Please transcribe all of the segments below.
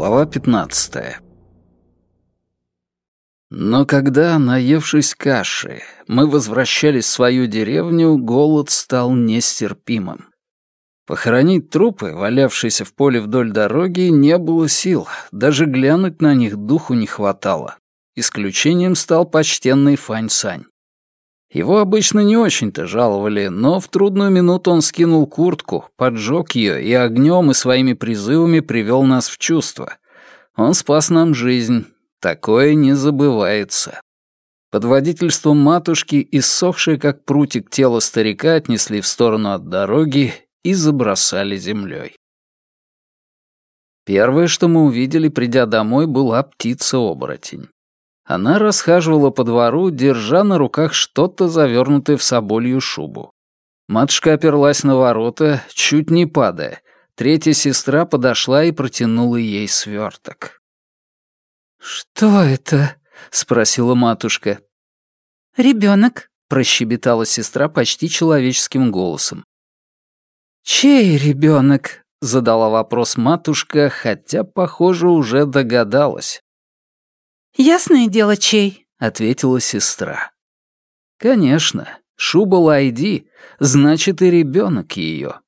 Глава 15 Но когда, наевшись каши, мы возвращались в свою деревню, голод стал нестерпимым. Похоронить трупы, валявшиеся в поле вдоль дороги, не было сил, даже глянуть на них духу не хватало. Исключением стал почтенный Фань Сань. Его обычно не очень-то жаловали, но в трудную минуту он скинул куртку, поджег ее и огнем и своими призывами привел нас в чувство. Он спас нам жизнь. Такое не забывается. Под водительством матушки иссохшее как прутик тело старика отнесли в сторону от дороги и забросали землей. Первое, что мы увидели, придя домой, была птица-оборотень. Она расхаживала по двору, держа на руках что-то завернутое в соболью шубу. Матушка оперлась на ворота, чуть не падая. Третья сестра подошла и протянула ей сверток. «Что это?» — спросила матушка. «Ребенок», — прощебетала сестра почти человеческим голосом. «Чей ребенок?» — задала вопрос матушка, хотя, похоже, уже догадалась. «Ясное дело, чей?» — ответила сестра. «Конечно, шуба Лайди, значит и ребенок ее».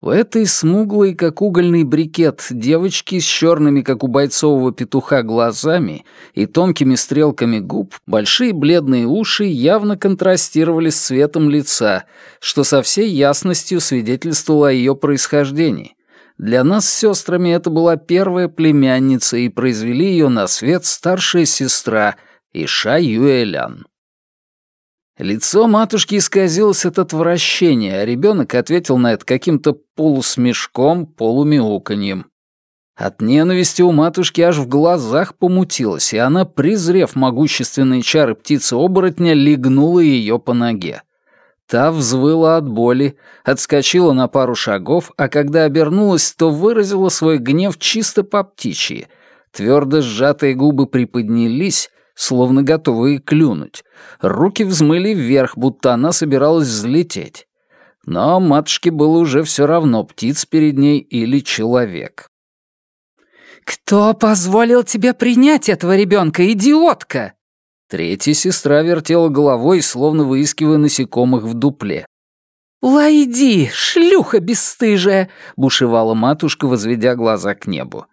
В этой смуглой, как угольный брикет, девочки с черными, как у бойцового петуха, глазами и тонкими стрелками губ, большие бледные уши явно контрастировали с цветом лица, что со всей ясностью свидетельствовало о ее происхождении, для нас с сестрами это была первая племянница, и произвели ее на свет старшая сестра Иша Юэлян. Лицо матушки исказилось от отвращения, а ребенок ответил на это каким-то полусмешком, полумяуканьем. От ненависти у матушки аж в глазах помутилось, и она, презрев могущественные чары птицы-оборотня, легнула ее по ноге. Та взвыла от боли, отскочила на пару шагов, а когда обернулась, то выразила свой гнев чисто по птичьи. Твердо сжатые губы приподнялись, словно готовые клюнуть. Руки взмыли вверх, будто она собиралась взлететь. Но матушке было уже все равно, птиц перед ней или человек. «Кто позволил тебе принять этого ребенка, идиотка?» Третья сестра вертела головой, словно выискивая насекомых в дупле. «Лайди, шлюха бесстыжая!» — бушевала матушка, возведя глаза к небу.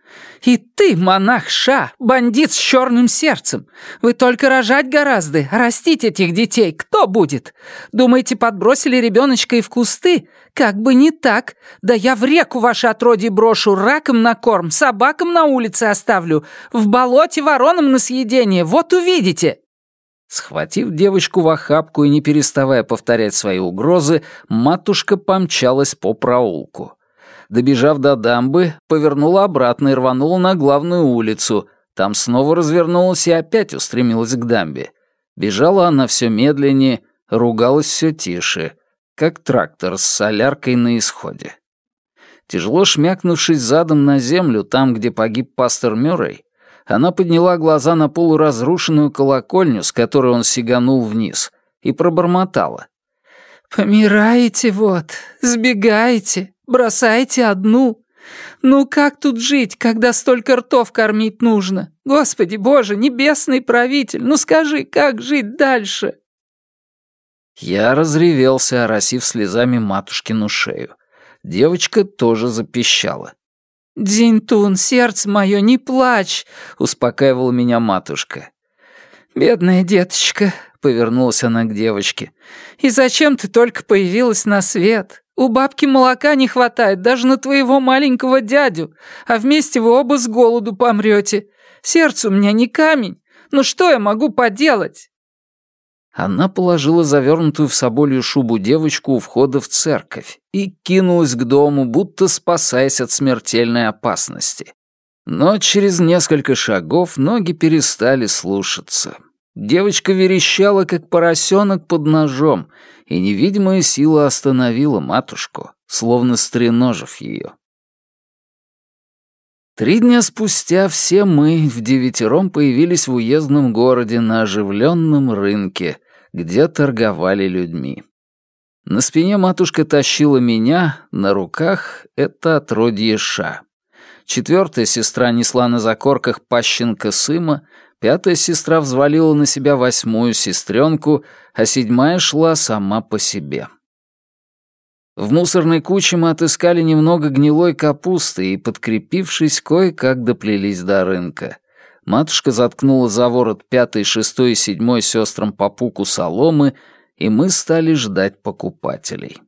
«И ты, монах Ша, бандит с черным сердцем! Вы только рожать гораздо, растить этих детей кто будет? Думаете, подбросили ребеночка и в кусты? Как бы не так! Да я в реку ваше отродье брошу, раком на корм, собакам на улице оставлю, в болоте воронам на съедение, вот увидите!» Схватив девочку в охапку и не переставая повторять свои угрозы, матушка помчалась по проулку. Добежав до дамбы, повернула обратно и рванула на главную улицу. Там снова развернулась и опять устремилась к дамбе. Бежала она все медленнее, ругалась все тише, как трактор с соляркой на исходе. Тяжело шмякнувшись задом на землю, там, где погиб пастор Мюррей, она подняла глаза на полуразрушенную колокольню, с которой он сиганул вниз, и пробормотала. «Помираете вот, сбегаете, бросаете одну. Ну как тут жить, когда столько ртов кормить нужно? Господи боже, небесный правитель, ну скажи, как жить дальше?» Я разревелся, оросив слезами матушкину шею. Девочка тоже запищала. «Дзиньтун, сердце мое, не плачь!» — успокаивала меня матушка. «Бедная деточка», — повернулась она к девочке. «И зачем ты только появилась на свет? У бабки молока не хватает даже на твоего маленького дядю, а вместе вы оба с голоду помрете. Сердце у меня не камень. Ну что я могу поделать?» Она положила завернутую в соболью шубу девочку у входа в церковь и кинулась к дому, будто спасаясь от смертельной опасности. Но через несколько шагов ноги перестали слушаться. Девочка верещала, как поросенок под ножом, и невидимая сила остановила матушку, словно стреножив ее. Три дня спустя все мы в девятером появились в уездном городе на оживленном рынке, где торговали людьми. На спине матушка тащила меня, на руках — это отродье Ша. четвертая сестра несла на закорках пащенка Сыма, пятая сестра взвалила на себя восьмую сестренку, а седьмая шла сама по себе. В мусорной куче мы отыскали немного гнилой капусты и, подкрепившись, кое-как доплелись до рынка. Матушка заткнула за ворот пятой, шестой и седьмой сестрам по пуку соломы, и мы стали ждать покупателей.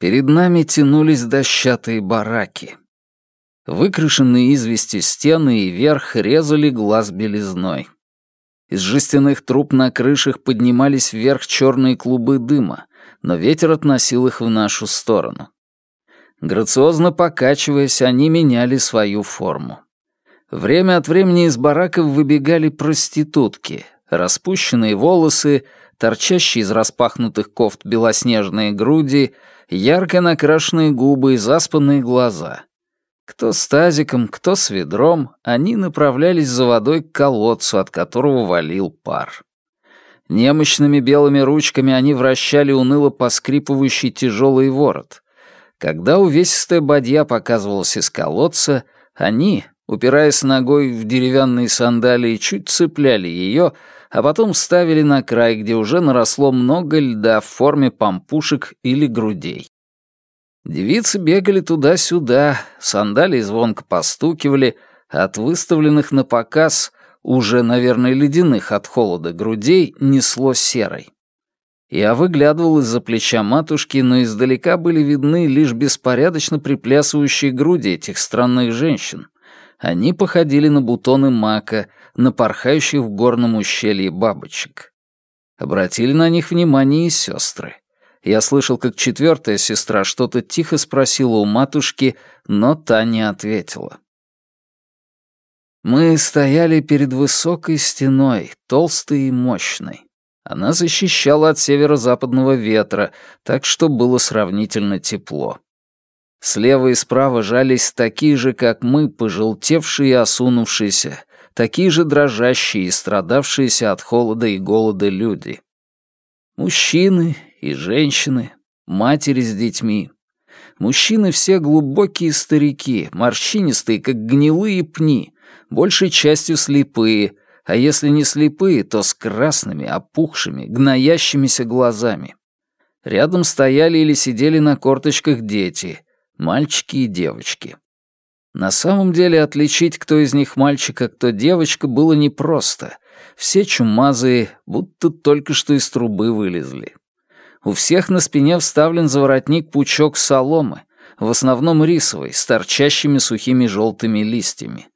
Перед нами тянулись дощатые бараки. Выкрашенные извести стены и верх резали глаз белизной. Из жестяных труб на крышах поднимались вверх черные клубы дыма, но ветер относил их в нашу сторону. Грациозно покачиваясь, они меняли свою форму. Время от времени из бараков выбегали проститутки, распущенные волосы, торчащие из распахнутых кофт белоснежные груди, ярко накрашенные губы и заспанные глаза. Кто с тазиком, кто с ведром, они направлялись за водой к колодцу, от которого валил пар. Немощными белыми ручками они вращали уныло поскрипывающий тяжелый ворот. Когда увесистая бадья показывалась из колодца, они, упираясь ногой в деревянные сандалии, чуть цепляли ее, а потом ставили на край, где уже наросло много льда в форме помпушек или грудей. Девицы бегали туда-сюда, сандалии звонко постукивали, а от выставленных на показ, уже, наверное, ледяных от холода грудей, несло серой. Я выглядывал из-за плеча матушки, но издалека были видны лишь беспорядочно приплясывающие груди этих странных женщин. Они походили на бутоны мака, на порхающих в горном ущелье бабочек. Обратили на них внимание и сестры. Я слышал, как четвертая сестра что-то тихо спросила у матушки, но та не ответила. Мы стояли перед высокой стеной, толстой и мощной. Она защищала от северо-западного ветра, так что было сравнительно тепло. Слева и справа жались такие же, как мы, пожелтевшие и осунувшиеся, такие же дрожащие и страдавшиеся от холода и голода люди. Мужчины и женщины, матери с детьми. Мужчины все глубокие старики, морщинистые, как гнилые пни, большей частью слепые, а если не слепые, то с красными, опухшими, гноящимися глазами. Рядом стояли или сидели на корточках дети, мальчики и девочки. На самом деле отличить, кто из них мальчик, а кто девочка, было непросто. Все чумазые, будто только что из трубы вылезли. У всех на спине вставлен за воротник пучок соломы, в основном рисовой, с торчащими сухими желтыми листьями.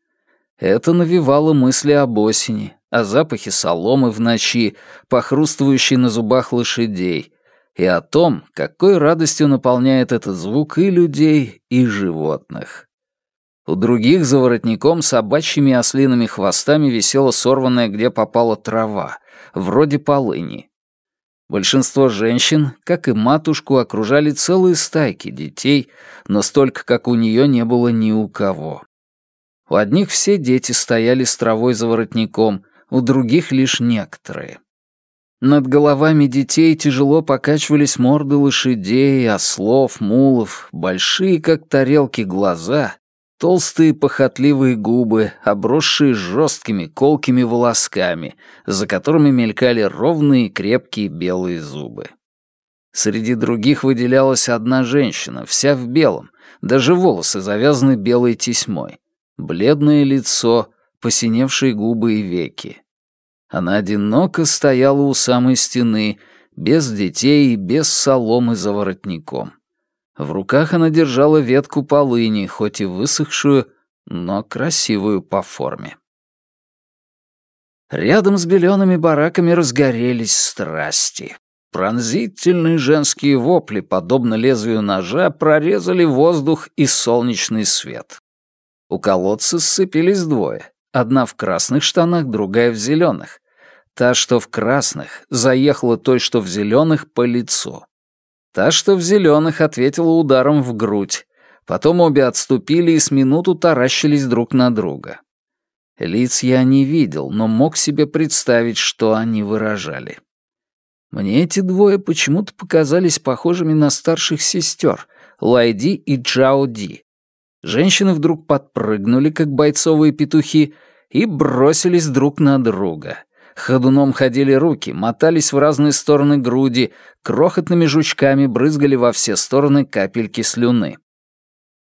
Это навевало мысли об осени, о запахе соломы в ночи, похрустывающей на зубах лошадей, и о том, какой радостью наполняет этот звук и людей, и животных. У других за воротником собачьими ослиными хвостами висела сорванная где попала трава, вроде полыни. Большинство женщин, как и матушку, окружали целые стайки детей, но столько, как у нее, не было ни у кого. У одних все дети стояли с травой за воротником, у других лишь некоторые. Над головами детей тяжело покачивались морды лошадей, ослов, мулов, большие, как тарелки, глаза Толстые похотливые губы, обросшие жесткими колкими волосками, за которыми мелькали ровные крепкие белые зубы. Среди других выделялась одна женщина, вся в белом, даже волосы завязаны белой тесьмой. Бледное лицо, посиневшие губы и веки. Она одиноко стояла у самой стены, без детей и без соломы за воротником. В руках она держала ветку полыни, хоть и высохшую, но красивую по форме. Рядом с белеными бараками разгорелись страсти. Пронзительные женские вопли, подобно лезвию ножа, прорезали воздух и солнечный свет. У колодца сцепились двое. Одна в красных штанах, другая в зеленых. Та, что в красных, заехала той, что в зеленых, по лицу. Та, что в зеленых, ответила ударом в грудь. Потом обе отступили и с минуту таращились друг на друга. Лиц я не видел, но мог себе представить, что они выражали. Мне эти двое почему-то показались похожими на старших сестер, Лайди и Джао. Женщины вдруг подпрыгнули, как бойцовые петухи, и бросились друг на друга. Ходуном ходили руки, мотались в разные стороны груди, крохотными жучками брызгали во все стороны капельки слюны.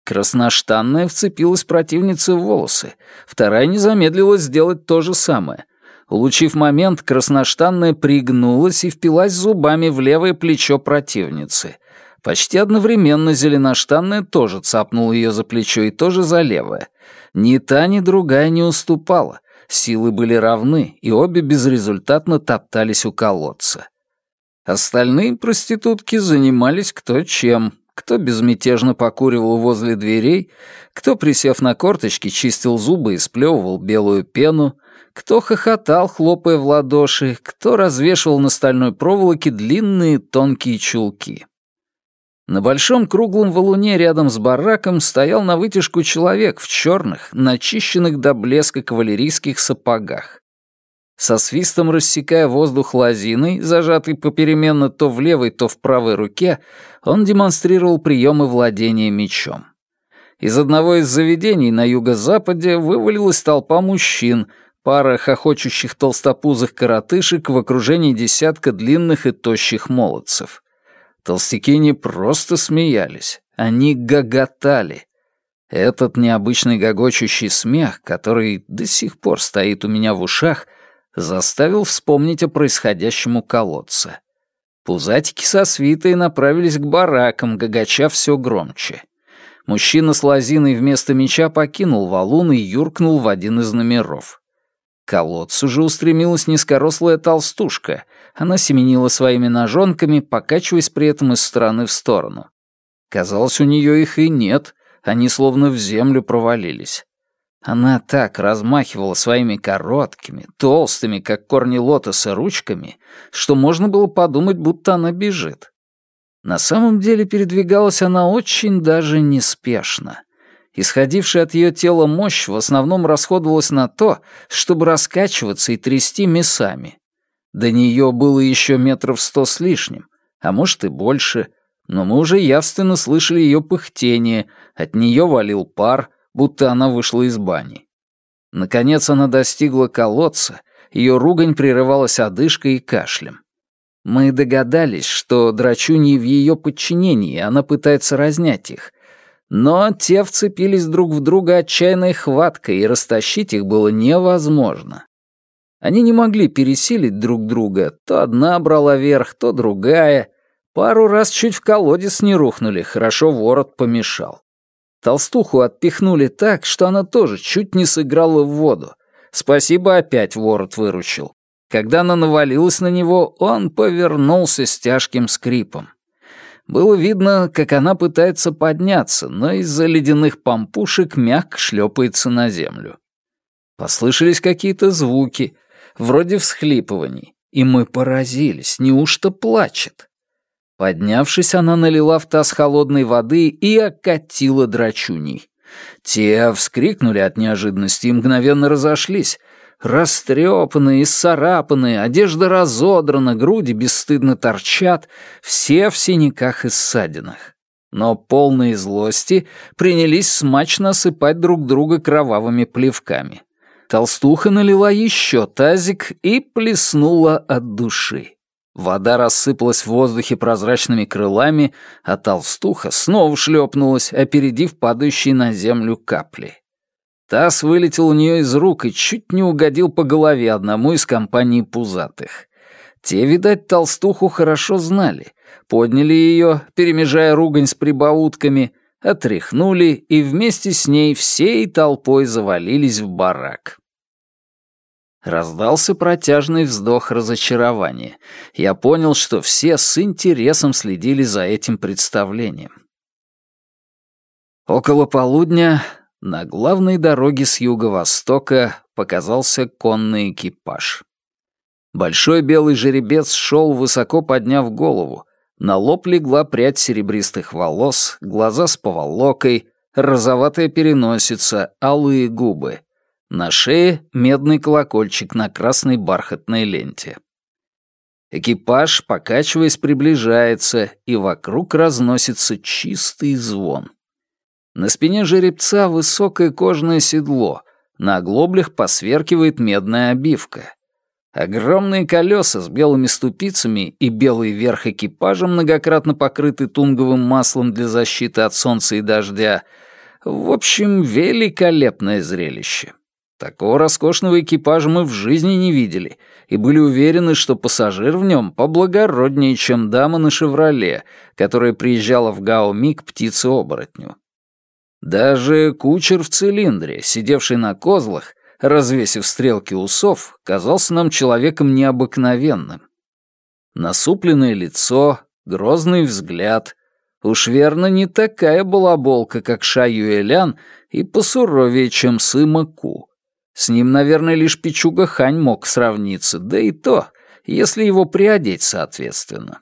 Красноштанная вцепилась противнице в волосы, вторая не замедлилась сделать то же самое. Улучив момент, красноштанная пригнулась и впилась зубами в левое плечо противницы. Почти одновременно зеленоштанная тоже цапнула ее за плечо и тоже за левое. Ни та, ни другая не уступала. Силы были равны, и обе безрезультатно топтались у колодца. Остальные проститутки занимались кто чем, кто безмятежно покуривал возле дверей, кто, присев на корточки, чистил зубы и сплевывал белую пену, кто хохотал, хлопая в ладоши, кто развешивал на стальной проволоке длинные тонкие чулки. На большом круглом валуне рядом с бараком стоял на вытяжку человек в черных, начищенных до блеска кавалерийских сапогах. Со свистом рассекая воздух лозиной, зажатый попеременно то в левой, то в правой руке, он демонстрировал приемы владения мечом. Из одного из заведений на юго-западе вывалилась толпа мужчин, пара хохочущих толстопузых коротышек в окружении десятка длинных и тощих молодцев. Толстяки не просто смеялись, они гоготали. Этот необычный гогочущий смех, который до сих пор стоит у меня в ушах — заставил вспомнить о происходящем у колодца. Пузатики со свитой направились к баракам, гагача все громче. Мужчина с лозиной вместо меча покинул валун и юркнул в один из номеров. К колодцу же устремилась низкорослая толстушка. Она семенила своими ножонками, покачиваясь при этом из стороны в сторону. Казалось, у нее их и нет, они словно в землю провалились. Она так размахивала своими короткими, толстыми, как корни лотоса, ручками, что можно было подумать, будто она бежит. На самом деле передвигалась она очень даже неспешно. Исходившая от ее тела мощь в основном расходовалась на то, чтобы раскачиваться и трясти мясами. До нее было еще метров сто с лишним, а может и больше, но мы уже явственно слышали ее пыхтение, от нее валил пар — будто она вышла из бани. Наконец она достигла колодца, ее ругань прерывалась одышкой и кашлем. Мы догадались, что драчу не в ее подчинении, она пытается разнять их. Но те вцепились друг в друга отчаянной хваткой, и растащить их было невозможно. Они не могли пересилить друг друга, то одна брала верх, то другая. Пару раз чуть в колодец не рухнули, хорошо ворот помешал. Толстуху отпихнули так, что она тоже чуть не сыграла в воду. Спасибо, опять ворот выручил. Когда она навалилась на него, он повернулся с тяжким скрипом. Было видно, как она пытается подняться, но из-за ледяных помпушек мягко шлепается на землю. Послышались какие-то звуки, вроде всхлипываний, и мы поразились, неужто плачет? Поднявшись, она налила в таз холодной воды и окатила драчуней. Те вскрикнули от неожиданности и мгновенно разошлись. Растрепанные, исцарапанные, одежда разодрана, груди бесстыдно торчат, все в синяках и ссадинах. Но полные злости принялись смачно осыпать друг друга кровавыми плевками. Толстуха налила еще тазик и плеснула от души. Вода рассыпалась в воздухе прозрачными крылами, а толстуха снова шлепнулась, опередив падающие на землю капли. Таз вылетел у нее из рук и чуть не угодил по голове одному из компаний пузатых. Те, видать, толстуху хорошо знали, подняли ее, перемежая ругань с прибаутками, отряхнули и вместе с ней всей толпой завалились в барак. Раздался протяжный вздох разочарования. Я понял, что все с интересом следили за этим представлением. Около полудня на главной дороге с юго-востока показался конный экипаж. Большой белый жеребец шел, высоко подняв голову. На лоб легла прядь серебристых волос, глаза с поволокой, розоватая переносица, алые губы — на шее медный колокольчик на красной бархатной ленте. Экипаж, покачиваясь, приближается, и вокруг разносится чистый звон. На спине жеребца высокое кожаное седло, на оглоблях посверкивает медная обивка. Огромные колеса с белыми ступицами и белый верх экипажа, многократно покрыты тунговым маслом для защиты от солнца и дождя. В общем, великолепное зрелище. Такого роскошного экипажа мы в жизни не видели и были уверены, что пассажир в нем поблагороднее, чем дама на «Шевроле», которая приезжала в Гаоми к птице-оборотню. Даже кучер в цилиндре, сидевший на козлах, развесив стрелки усов, казался нам человеком необыкновенным. Насупленное лицо, грозный взгляд. Уж верно, не такая балаболка, как Ша Юэлян, и посуровее, чем Сыма Ку. С ним, наверное, лишь Пичуга Хань мог сравниться, да и то, если его приодеть соответственно.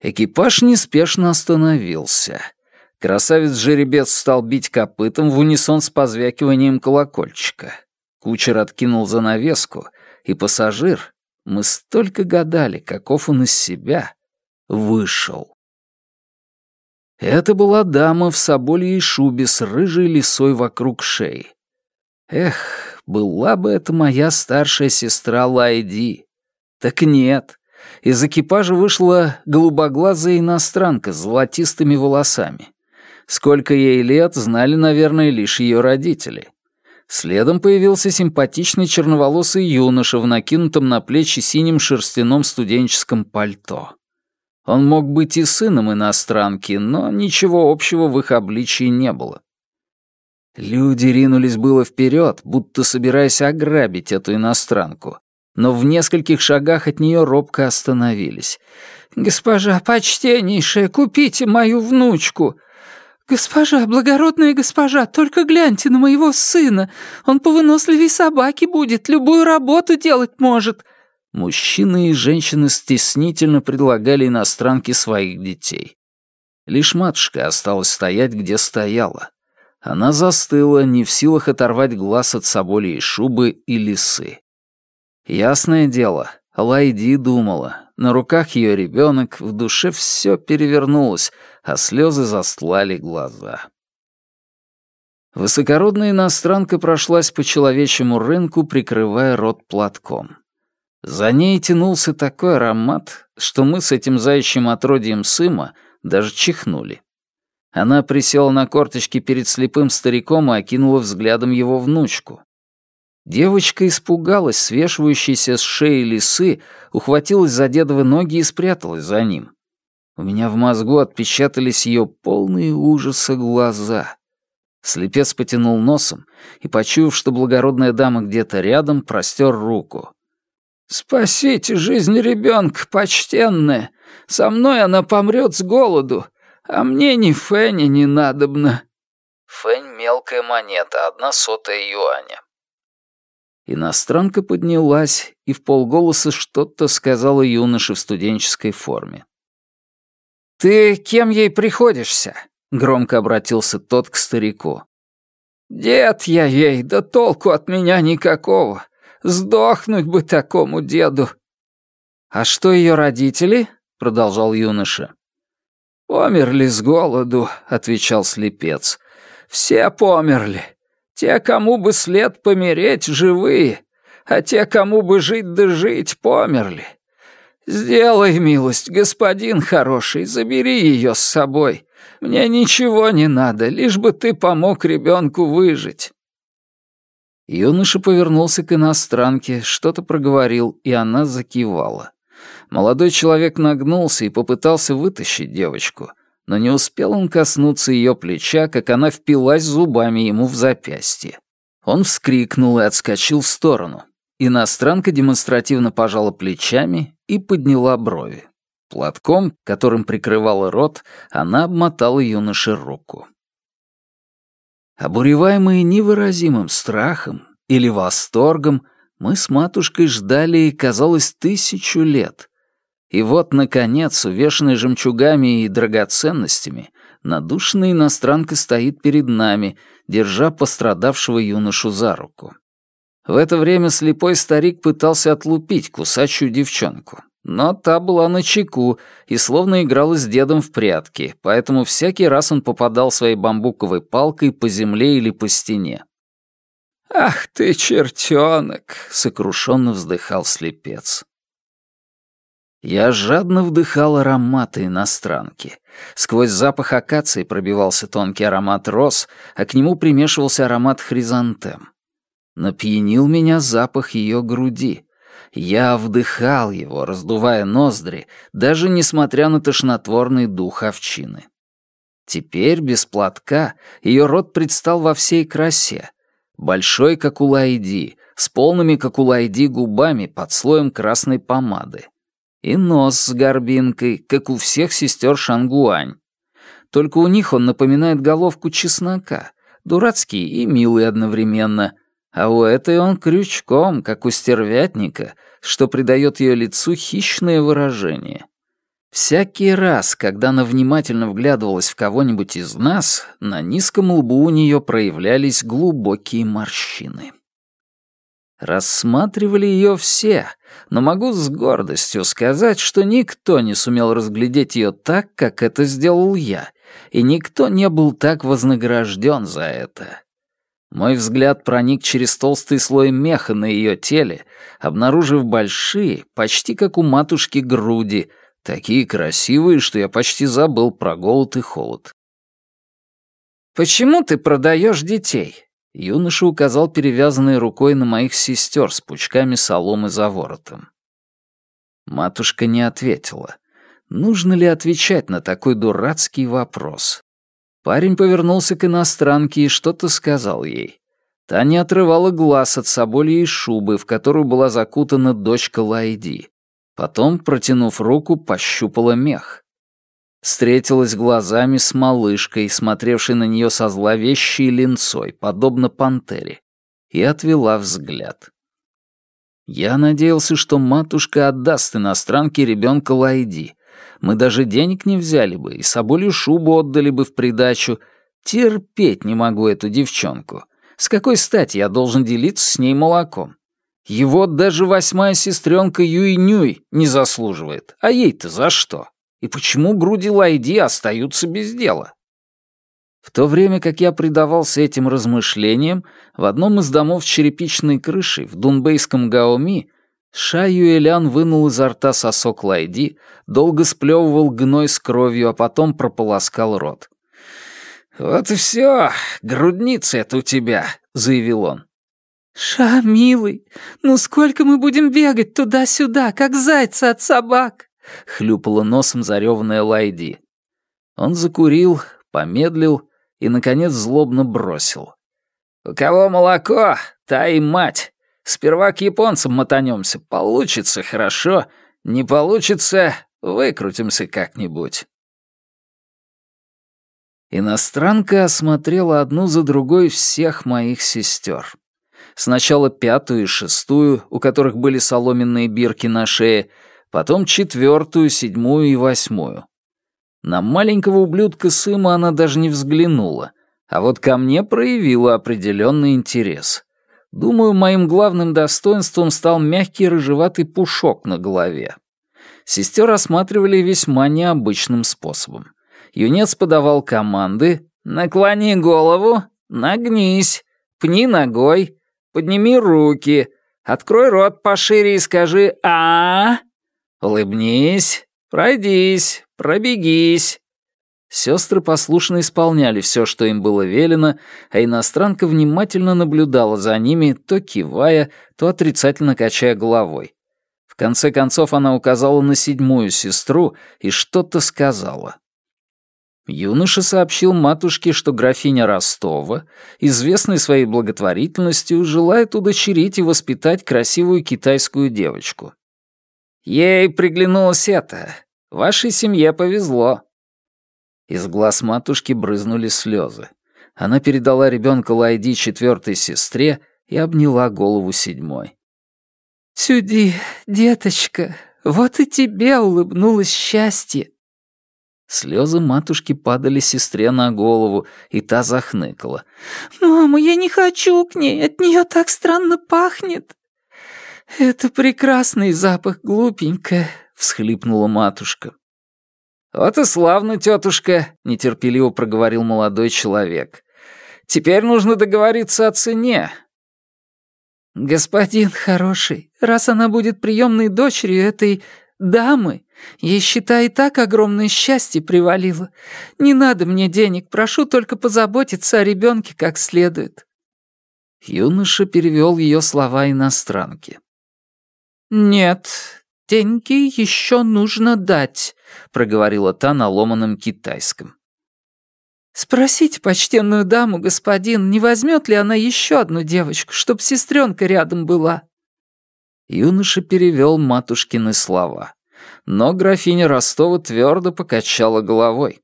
Экипаж неспешно остановился — Красавец-жеребец стал бить копытом в унисон с позвякиванием колокольчика. Кучер откинул занавеску, и пассажир, мы столько гадали, каков он из себя, вышел. Это была дама в собольей шубе с рыжей лисой вокруг шеи. Эх, была бы это моя старшая сестра Лайди. Так нет. Из экипажа вышла голубоглазая иностранка с золотистыми волосами. Сколько ей лет, знали, наверное, лишь ее родители. Следом появился симпатичный черноволосый юноша в накинутом на плечи синем шерстяном студенческом пальто. Он мог быть и сыном иностранки, но ничего общего в их обличии не было. Люди ринулись было вперед, будто собираясь ограбить эту иностранку, но в нескольких шагах от нее робко остановились. «Госпожа почтеннейшая, купите мою внучку!» «Госпожа, благородная госпожа, только гляньте на моего сына. Он повыносливей собаки будет, любую работу делать может». Мужчины и женщины стеснительно предлагали иностранке своих детей. Лишь матушка осталась стоять, где стояла. Она застыла, не в силах оторвать глаз от соболей шубы и лисы. Ясное дело, Лайди думала. На руках ее ребенок, в душе все перевернулось, а слезы застлали глаза. Высокородная иностранка прошлась по человечьему рынку, прикрывая рот платком. За ней тянулся такой аромат, что мы с этим заячьим отродьем сыма даже чихнули. Она присела на корточки перед слепым стариком и окинула взглядом его внучку. Девочка испугалась свешивающейся с шеи лисы, ухватилась за дедовы ноги и спряталась за ним. У меня в мозгу отпечатались ее полные ужаса глаза. Слепец потянул носом и, почуяв, что благородная дама где-то рядом, простер руку. «Спасите жизнь ребенка, почтенная! Со мной она помрет с голоду, а мне ни фэни не надобно». Фэнь — мелкая монета, одна сотая юаня. Иностранка поднялась и в полголоса что-то сказала юноше в студенческой форме. «Ты кем ей приходишься?» — громко обратился тот к старику. «Дед я ей, да толку от меня никакого. Сдохнуть бы такому деду». «А что ее родители?» — продолжал юноша. «Померли с голоду», — отвечал слепец. «Все померли. Те, кому бы след помереть, живые, а те, кому бы жить да жить, померли. Сделай милость, господин хороший, забери ее с собой. Мне ничего не надо, лишь бы ты помог ребенку выжить». Юноша повернулся к иностранке, что-то проговорил, и она закивала. Молодой человек нагнулся и попытался вытащить девочку — но не успел он коснуться ее плеча, как она впилась зубами ему в запястье. Он вскрикнул и отскочил в сторону. Иностранка демонстративно пожала плечами и подняла брови. Платком, которым прикрывала рот, она обмотала юноше руку. Обуреваемые невыразимым страхом или восторгом, мы с матушкой ждали, казалось, тысячу лет, и вот, наконец, увешанная жемчугами и драгоценностями, надушенная иностранка стоит перед нами, держа пострадавшего юношу за руку. В это время слепой старик пытался отлупить кусачую девчонку. Но та была на чеку и словно играла с дедом в прятки, поэтому всякий раз он попадал своей бамбуковой палкой по земле или по стене. «Ах ты, чертенок!» — сокрушенно вздыхал слепец. Я жадно вдыхал ароматы иностранки. Сквозь запах акации пробивался тонкий аромат роз, а к нему примешивался аромат хризантем. Напьянил меня запах ее груди. Я вдыхал его, раздувая ноздри, даже несмотря на тошнотворный дух овчины. Теперь, без платка, ее рот предстал во всей красе. Большой, как у Лайди, с полными, как у Лайди, губами под слоем красной помады. И нос с горбинкой, как у всех сестер Шангуань. Только у них он напоминает головку чеснока, дурацкий и милый одновременно, а у этой он крючком, как у стервятника, что придает ее лицу хищное выражение. Всякий раз, когда она внимательно вглядывалась в кого-нибудь из нас, на низком лбу у нее проявлялись глубокие морщины. Рассматривали ее все, но могу с гордостью сказать, что никто не сумел разглядеть ее так, как это сделал я, и никто не был так вознагражден за это. Мой взгляд проник через толстый слой меха на ее теле, обнаружив большие, почти как у матушки, груди, такие красивые, что я почти забыл про голод и холод. «Почему ты продаешь детей?» Юноша указал перевязанной рукой на моих сестер с пучками соломы за воротом. Матушка не ответила. Нужно ли отвечать на такой дурацкий вопрос? Парень повернулся к иностранке и что-то сказал ей. Та не отрывала глаз от собольей шубы, в которую была закутана дочка Лайди. Потом, протянув руку, пощупала мех встретилась глазами с малышкой, смотревшей на нее со зловещей линцой, подобно пантере, и отвела взгляд. Я надеялся, что матушка отдаст иностранке ребенка Лайди. Мы даже денег не взяли бы и соболью шубу отдали бы в придачу. Терпеть не могу эту девчонку. С какой стати я должен делиться с ней молоком? Его даже восьмая сестренка Юй-Нюй не заслуживает. А ей-то за что? И почему груди Лайди остаются без дела? В то время как я предавался этим размышлениям, в одном из домов с черепичной крышей в дунбейском Гаоми Ша Юэлян вынул изо рта сосок Лайди, долго сплевывал гной с кровью, а потом прополоскал рот. «Вот и все, грудница это у тебя», — заявил он. «Ша, милый, ну сколько мы будем бегать туда-сюда, как зайцы от собак?» — хлюпала носом зареванная Лайди. Он закурил, помедлил и, наконец, злобно бросил. «У кого молоко, та и мать. Сперва к японцам мотанемся. Получится хорошо, не получится — выкрутимся как-нибудь». Иностранка осмотрела одну за другой всех моих сестер. Сначала пятую и шестую, у которых были соломенные бирки на шее, потом четвертую, седьмую и восьмую. На маленького ублюдка Сыма она даже не взглянула, а вот ко мне проявила определенный интерес. Думаю, моим главным достоинством стал мягкий рыжеватый пушок на голове. Сестер осматривали весьма необычным способом. Юнец подавал команды «Наклони голову», «Нагнись», «Пни ногой», «Подними руки», «Открой рот пошире и скажи а, -а, -а «Улыбнись, пройдись, пробегись». Сестры послушно исполняли все, что им было велено, а иностранка внимательно наблюдала за ними, то кивая, то отрицательно качая головой. В конце концов она указала на седьмую сестру и что-то сказала. Юноша сообщил матушке, что графиня Ростова, известной своей благотворительностью, желает удочерить и воспитать красивую китайскую девочку. Ей приглянулось это. Вашей семье повезло». Из глаз матушки брызнули слезы. Она передала ребенка Лайди четвертой сестре и обняла голову седьмой. «Сюди, деточка, вот и тебе улыбнулось счастье». Слезы матушки падали сестре на голову, и та захныкала. «Мама, я не хочу к ней, от нее так странно пахнет». «Это прекрасный запах, глупенькая. — всхлипнула матушка. «Вот и славно, тетушка», — нетерпеливо проговорил молодой человек. «Теперь нужно договориться о цене». «Господин хороший, раз она будет приемной дочерью этой дамы, ей, считай, и так огромное счастье привалило. Не надо мне денег, прошу только позаботиться о ребенке как следует». Юноша перевел ее слова иностранки. «Нет, деньги еще нужно дать», — проговорила та на ломаном китайском. «Спросите почтенную даму, господин, не возьмет ли она еще одну девочку, чтоб сестренка рядом была?» Юноша перевел матушкины слова. Но графиня Ростова твердо покачала головой.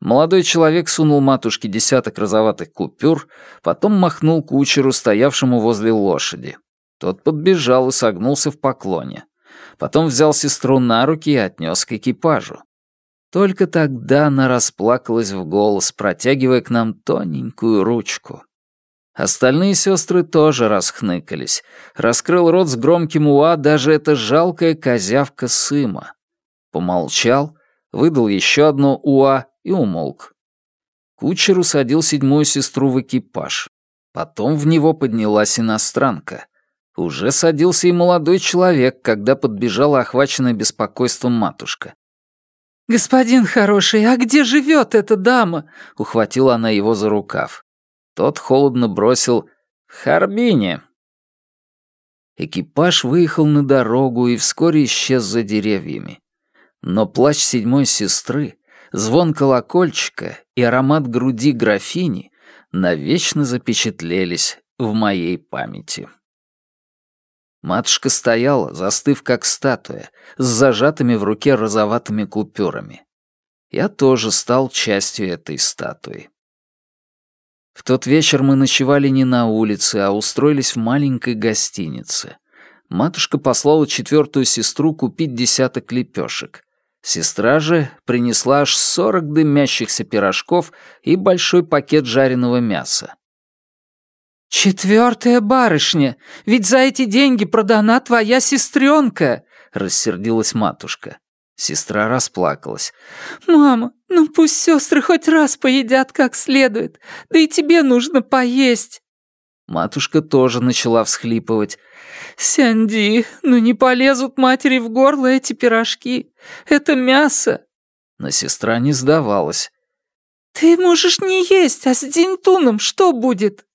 Молодой человек сунул матушке десяток розоватых купюр, потом махнул кучеру, стоявшему возле лошади. Тот подбежал и согнулся в поклоне. Потом взял сестру на руки и отнес к экипажу. Только тогда она расплакалась в голос, протягивая к нам тоненькую ручку. Остальные сестры тоже расхныкались. Раскрыл рот с громким «уа» даже эта жалкая козявка Сыма. Помолчал, выдал еще одно «уа» и умолк. Кучер усадил седьмую сестру в экипаж. Потом в него поднялась иностранка. Уже садился и молодой человек, когда подбежала охваченная беспокойством матушка. «Господин хороший, а где живет эта дама?» — ухватила она его за рукав. Тот холодно бросил «Харбине». Экипаж выехал на дорогу и вскоре исчез за деревьями. Но плач седьмой сестры, звон колокольчика и аромат груди графини навечно запечатлелись в моей памяти. Матушка стояла, застыв как статуя, с зажатыми в руке розоватыми купюрами. Я тоже стал частью этой статуи. В тот вечер мы ночевали не на улице, а устроились в маленькой гостинице. Матушка послала четвертую сестру купить десяток лепешек. Сестра же принесла аж сорок дымящихся пирожков и большой пакет жареного мяса. «Четвертая барышня! Ведь за эти деньги продана твоя сестренка!» — рассердилась матушка. Сестра расплакалась. «Мама, ну пусть сестры хоть раз поедят как следует, да и тебе нужно поесть!» Матушка тоже начала всхлипывать. «Сянди, ну не полезут матери в горло эти пирожки. Это мясо!» Но сестра не сдавалась. «Ты можешь не есть, а с Динтуном что будет?»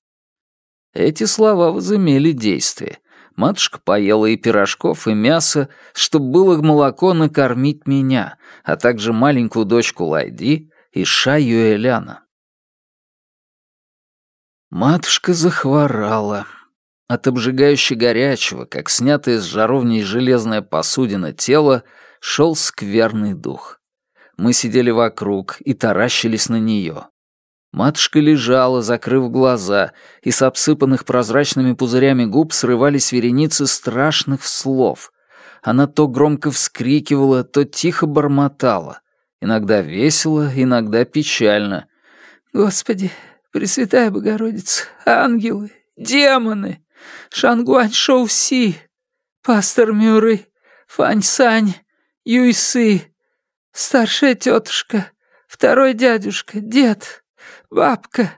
Эти слова возымели действие. Матушка поела и пирожков, и мяса, чтобы было молоко накормить меня, а также маленькую дочку Лайди и Шаю Эляна. Матушка захворала. От обжигающе горячего, как снятое с жаровни железная посудина тело, шел скверный дух. Мы сидели вокруг и таращились на нее. Матушка лежала, закрыв глаза, и с обсыпанных прозрачными пузырями губ срывались вереницы страшных слов. Она то громко вскрикивала, то тихо бормотала. Иногда весело, иногда печально. «Господи, Пресвятая Богородица, ангелы, демоны, Шангуань Шоу-Си, пастор Мюррей, Фань Сань, Юйсы, старшая тетушка, второй дядюшка, дед, Бабка!»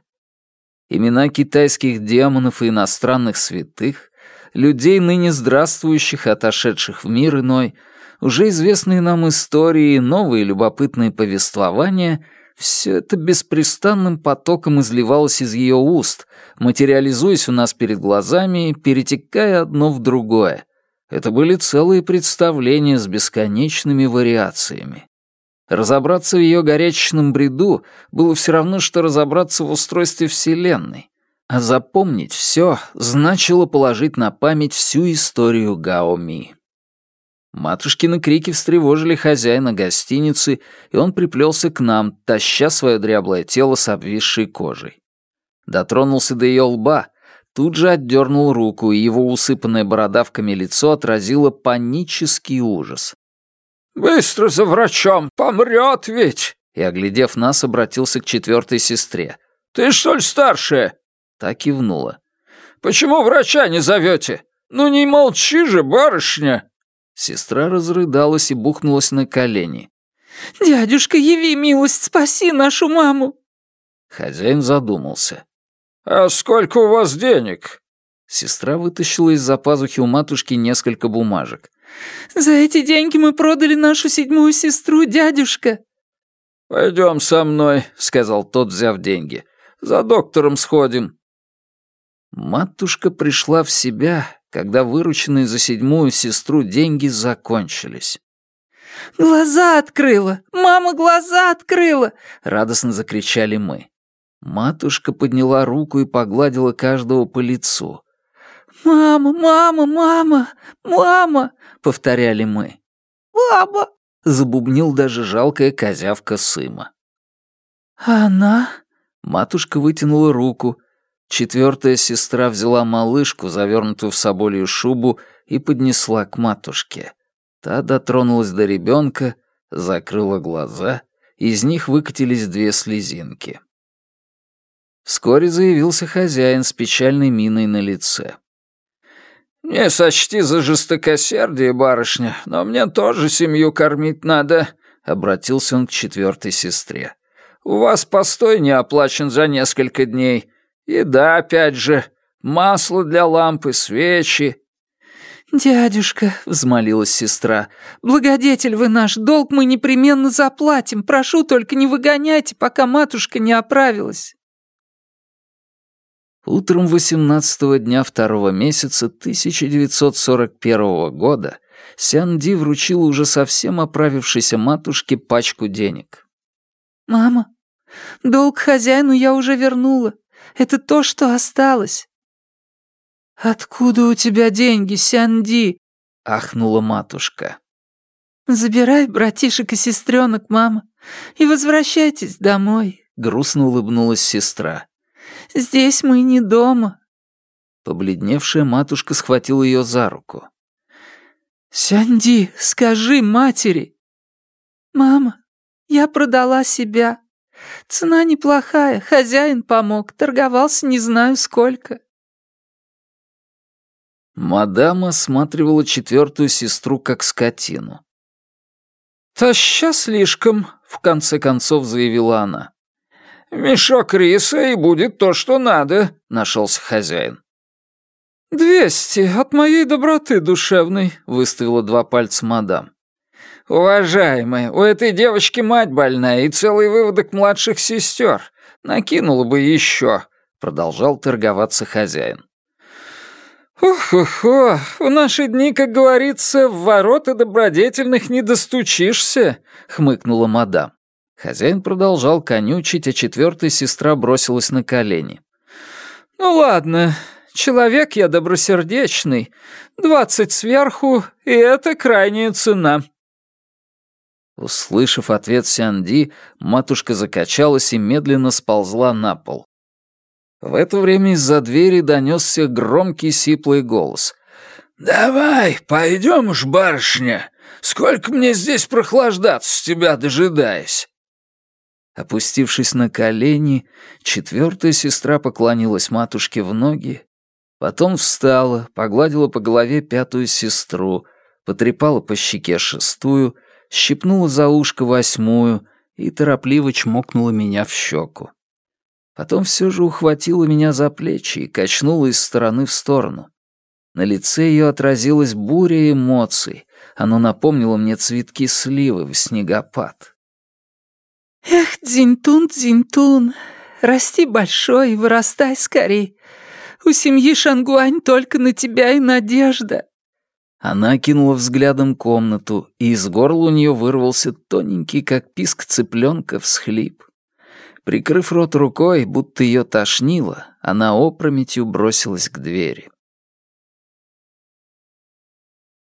Имена китайских демонов и иностранных святых, людей, ныне здравствующих, отошедших в мир иной, уже известные нам истории, новые любопытные повествования — все это беспрестанным потоком изливалось из ее уст, материализуясь у нас перед глазами, перетекая одно в другое. Это были целые представления с бесконечными вариациями. Разобраться в ее горячечном бреду было все равно, что разобраться в устройстве Вселенной. А запомнить все значило положить на память всю историю Гаоми. Матушкины крики встревожили хозяина гостиницы, и он приплелся к нам, таща свое дряблое тело с обвисшей кожей. Дотронулся до ее лба, тут же отдернул руку, и его усыпанное бородавками лицо отразило панический ужас. «Быстро за врачом, помрет ведь!» И, оглядев нас, обратился к четвертой сестре. «Ты что ли старшая?» Так кивнула. «Почему врача не зовете? Ну не молчи же, барышня!» Сестра разрыдалась и бухнулась на колени. «Дядюшка, яви милость, спаси нашу маму!» Хозяин задумался. «А сколько у вас денег?» Сестра вытащила из-за пазухи у матушки несколько бумажек. «За эти деньги мы продали нашу седьмую сестру, дядюшка». «Пойдем со мной», — сказал тот, взяв деньги. «За доктором сходим». Матушка пришла в себя, когда вырученные за седьмую сестру деньги закончились. «Глаза открыла! Мама глаза открыла!» — радостно закричали мы. Матушка подняла руку и погладила каждого по лицу. «Мама, мама, мама, мама!» — повторяли мы. «Мама!» — забубнил даже жалкая козявка Сыма. «А она?» — матушка вытянула руку. Четвертая сестра взяла малышку, завернутую в соболью шубу, и поднесла к матушке. Та дотронулась до ребенка, закрыла глаза, из них выкатились две слезинки. Вскоре заявился хозяин с печальной миной на лице. «Не сочти за жестокосердие, барышня, но мне тоже семью кормить надо», — обратился он к четвертой сестре. «У вас постой не оплачен за несколько дней. Еда, опять же, масло для лампы, свечи». «Дядюшка», — взмолилась сестра, — «благодетель вы наш, долг мы непременно заплатим. Прошу, только не выгоняйте, пока матушка не оправилась». Утром 18-го дня второго месяца 1941 года Сянди вручила уже совсем оправившейся матушке пачку денег. «Мама, долг хозяину я уже вернула. Это то, что осталось». «Откуда у тебя деньги, Сянди?» — ахнула матушка. «Забирай братишек и сестренок, мама, и возвращайтесь домой», — грустно улыбнулась сестра. Здесь мы не дома». Побледневшая матушка схватила ее за руку. «Сянди, скажи матери!» «Мама, я продала себя. Цена неплохая, хозяин помог, торговался не знаю сколько». Мадам осматривала четвертую сестру как скотину. «Таща слишком», — в конце концов заявила она. «Мешок риса, и будет то, что надо», — нашелся хозяин. «Двести от моей доброты душевной», — выставила два пальца мадам. «Уважаемая, у этой девочки мать больная и целый выводок младших сестер. Накинула бы еще», — продолжал торговаться хозяин. «Ох-охо, в наши дни, как говорится, в ворота добродетельных не достучишься», — хмыкнула мадам. Хозяин продолжал конючить, а четвертая сестра бросилась на колени. «Ну ладно, человек я добросердечный. Двадцать сверху, и это крайняя цена». Услышав ответ Сянди, матушка закачалась и медленно сползла на пол. В это время из-за двери донесся громкий сиплый голос. «Давай, пойдем уж, барышня. Сколько мне здесь прохлаждаться, с тебя дожидаясь?» Опустившись на колени, четвертая сестра поклонилась матушке в ноги, потом встала, погладила по голове пятую сестру, потрепала по щеке шестую, щипнула за ушко восьмую и торопливо чмокнула меня в щеку. Потом все же ухватила меня за плечи и качнула из стороны в сторону. На лице ее отразилась буря эмоций, оно напомнило мне цветки сливы в снегопад. «Эх, Дзинтун, Дзинтун, расти большой и вырастай скорей. У семьи Шангуань только на тебя и надежда». Она кинула взглядом комнату, и из горла у нее вырвался тоненький, как писк цыпленка, всхлип. Прикрыв рот рукой, будто ее тошнило, она опрометью бросилась к двери.